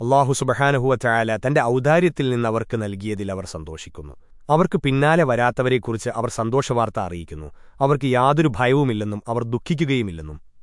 അള്ളാഹു സുബഹാനുഹുവറ്റായാല തന്റെ ഔദാര്യത്തിൽ നിന്ന് അവർക്ക് നൽകിയതിൽ അവർ സന്തോഷിക്കുന്നു. അവർക്ക് പിന്നാലെ വരാത്തവരെക്കുറിച്ച് അവർ സന്തോഷവാർത്ത അറിയിക്കുന്നു. അവർക്ക് യാതൊരു ഭയവുമില്ലെന്നും അവർ ദുഃഖിക്കുകയുമില്ലെന്നും